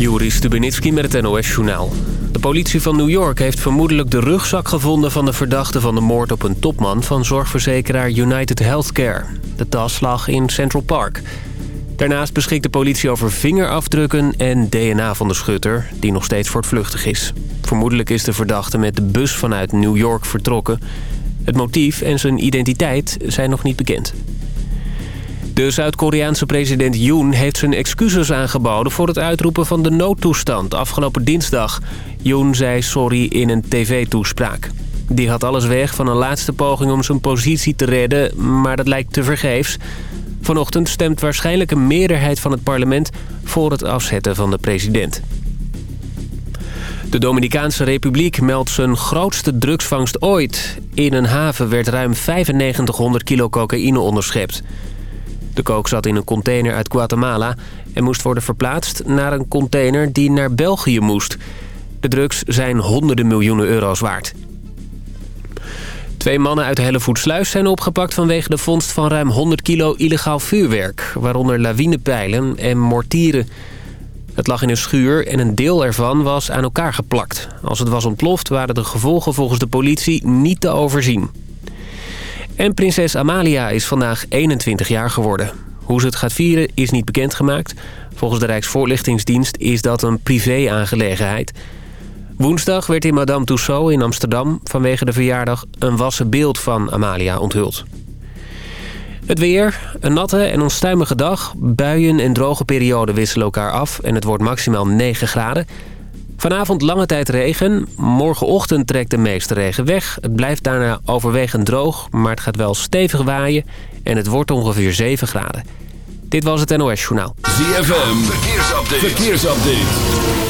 Joris Stubenitski met het NOS-journaal. De politie van New York heeft vermoedelijk de rugzak gevonden... van de verdachte van de moord op een topman van zorgverzekeraar United Healthcare. De tas lag in Central Park. Daarnaast beschikt de politie over vingerafdrukken en DNA van de schutter... die nog steeds voortvluchtig is. Vermoedelijk is de verdachte met de bus vanuit New York vertrokken. Het motief en zijn identiteit zijn nog niet bekend. De Zuid-Koreaanse president Yoon heeft zijn excuses aangeboden... voor het uitroepen van de noodtoestand afgelopen dinsdag. Yoon zei sorry in een tv-toespraak. Die had alles weg van een laatste poging om zijn positie te redden... maar dat lijkt te vergeefs. Vanochtend stemt waarschijnlijk een meerderheid van het parlement... voor het afzetten van de president. De Dominicaanse Republiek meldt zijn grootste drugsvangst ooit. In een haven werd ruim 9500 kilo cocaïne onderschept. De kook zat in een container uit Guatemala... en moest worden verplaatst naar een container die naar België moest. De drugs zijn honderden miljoenen euro's waard. Twee mannen uit Hellevoetsluis zijn opgepakt vanwege de vondst van ruim 100 kilo illegaal vuurwerk... waaronder lawinepijlen en mortieren. Het lag in een schuur en een deel ervan was aan elkaar geplakt. Als het was ontploft waren de gevolgen volgens de politie niet te overzien. En prinses Amalia is vandaag 21 jaar geworden. Hoe ze het gaat vieren is niet bekendgemaakt. Volgens de Rijksvoorlichtingsdienst is dat een privé-aangelegenheid. Woensdag werd in Madame Tussauds in Amsterdam... vanwege de verjaardag een wassen beeld van Amalia onthuld. Het weer, een natte en onstuimige dag. Buien en droge perioden wisselen elkaar af... en het wordt maximaal 9 graden. Vanavond lange tijd regen. Morgenochtend trekt de meeste regen weg. Het blijft daarna overwegend droog, maar het gaat wel stevig waaien... en het wordt ongeveer 7 graden. Dit was het NOS Journaal. ZFM, verkeersupdate. verkeersupdate.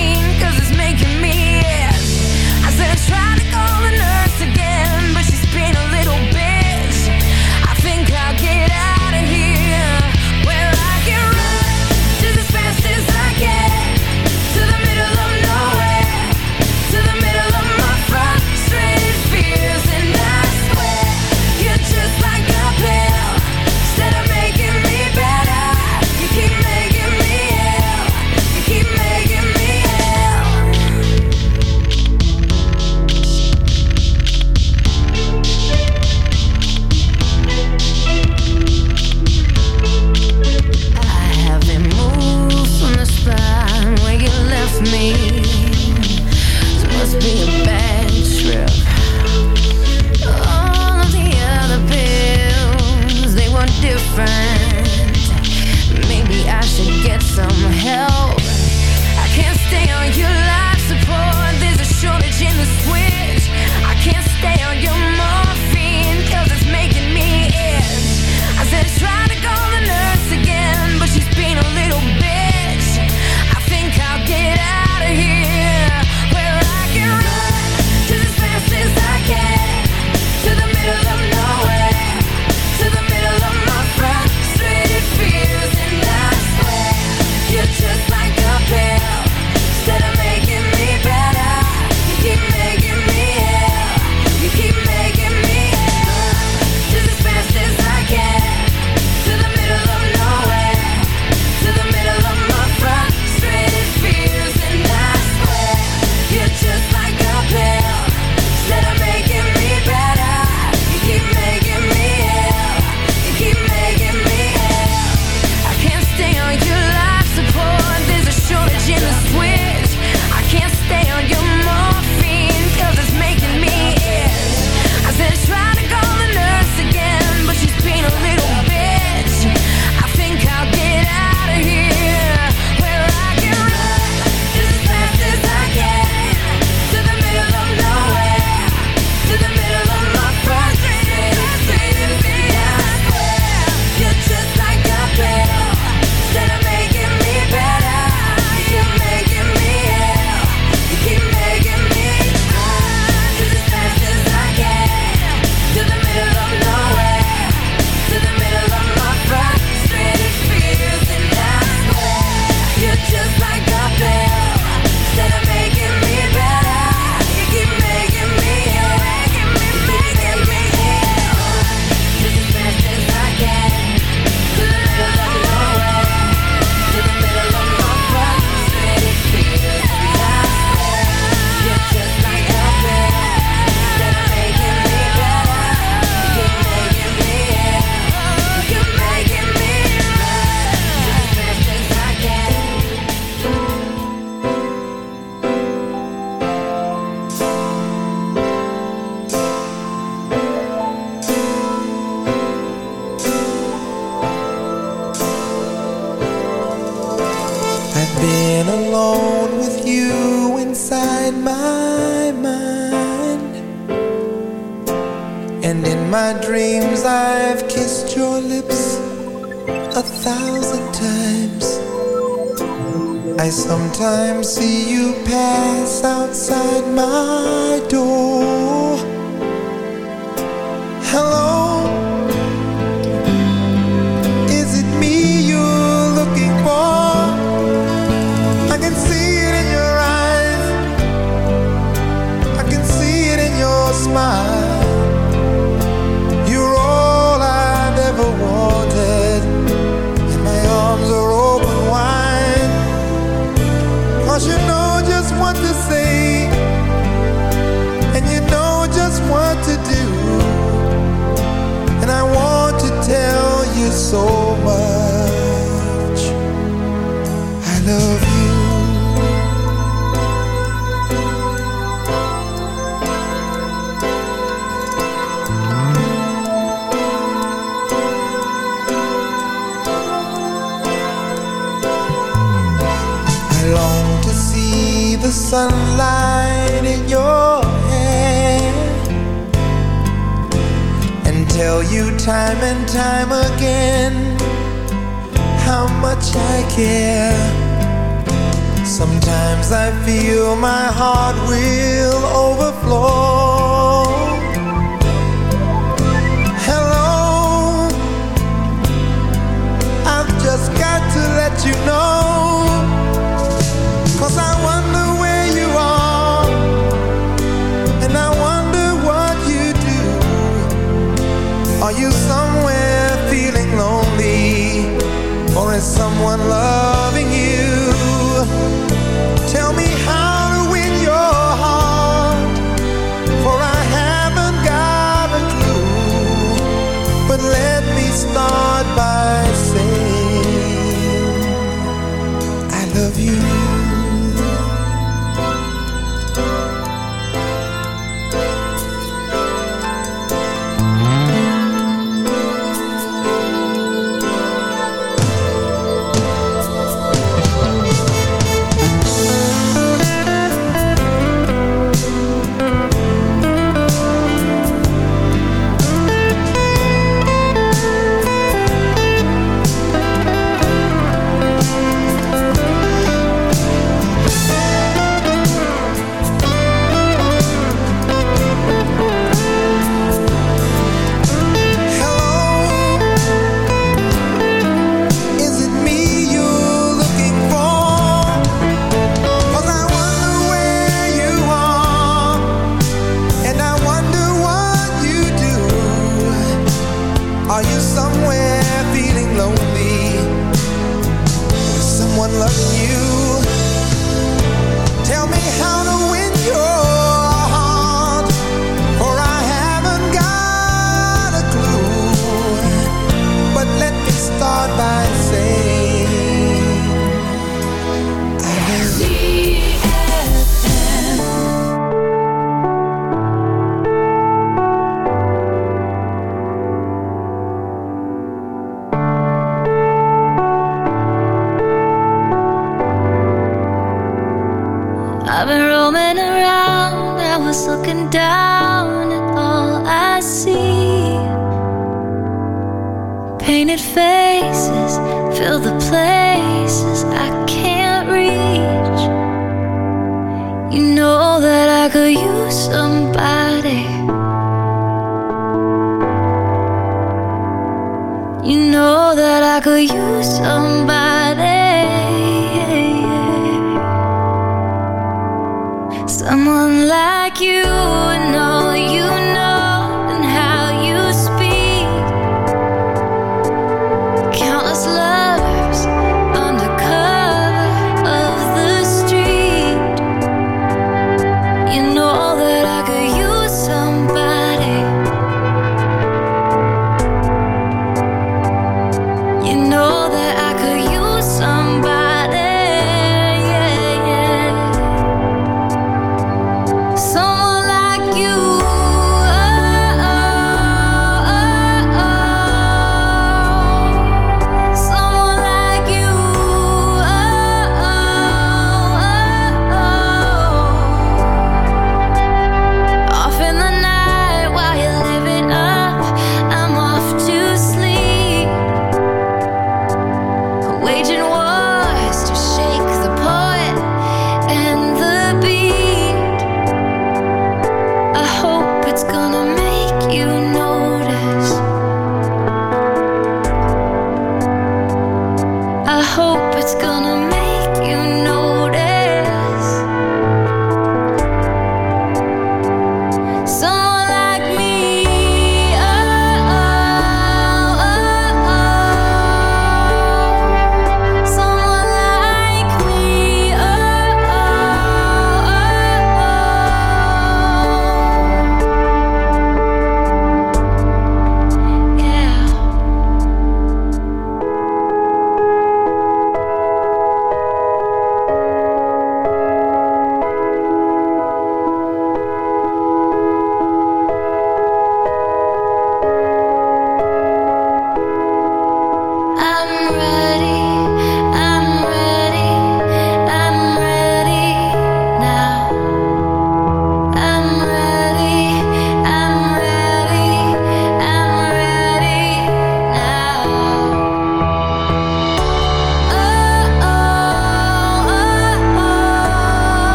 I feel my heart will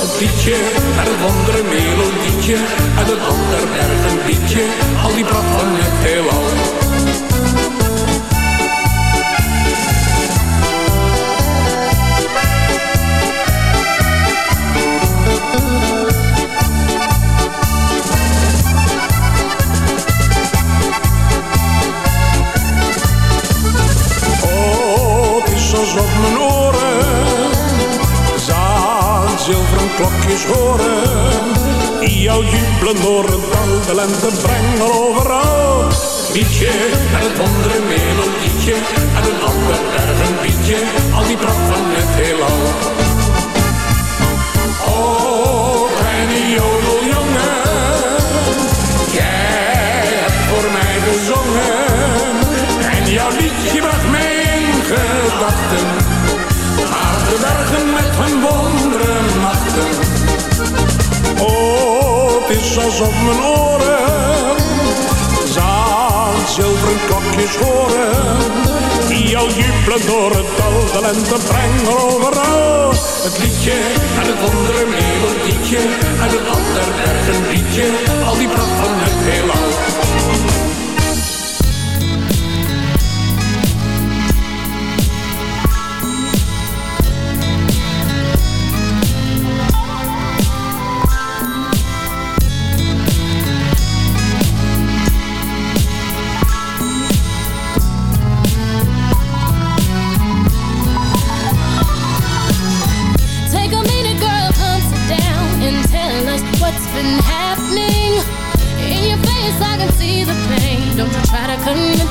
Een liedje met een andere melodietje, uit een ander berg een al die pracht van het heelal. Klokjes horen. Die jou jubelen door het de lente brengen overal. Liedje en het andere melodietje en een ander berg een al die pracht van het heelal. Het is alsof mijn oren zaan zilveren klokjes horen. Die al jubelen door het dal, de lente brengen overal. Het liedje en het andere melodietje en het ander berg liedje. Al die pracht van het heelal.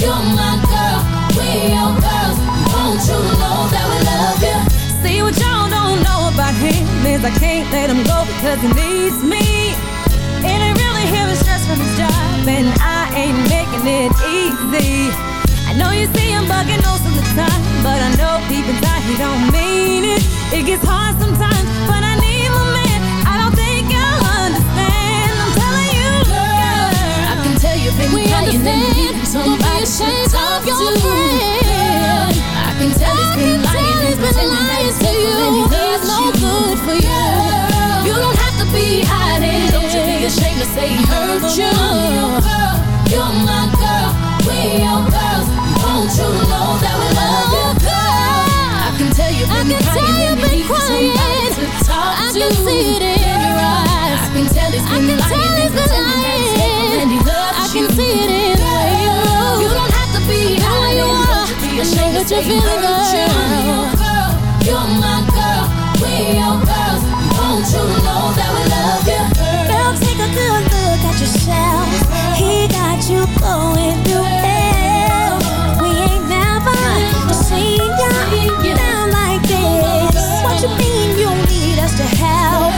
you're my girl, we're girls. Won't you know that we love you? See what y'all don't know about him is I can't let him go because he needs me. Really hear the stress from his job, and I ain't making it easy. I know you see him bugging most of the time, but I know deep inside he don't mean it. It gets hard sometimes, but I We understand. somebody Don't be to ashamed talk of your to. friend. I can tell he's been I lying, he's been lying to faithful and he you. He's no good for you. You don't have to be hiding. Don't you be ashamed to say he hurt you. Girl, you're my girl, we're your girls. Won't you know that we love you, girl? I can tell you've I been can tell crying you've and been you need somebody crying. to talk I to. can see it in your eyes. I can tell he's I been can lying tell he's been pretending that he's faithful lying. Be I know ashamed to that you're feeling hurt you. good. I'm your girl, you're my girl, we're your girls. Won't you know that we love you, Girl, take a good look at yourself. He got you going through hell. We ain't never seen you down like this. What you mean you need us to help?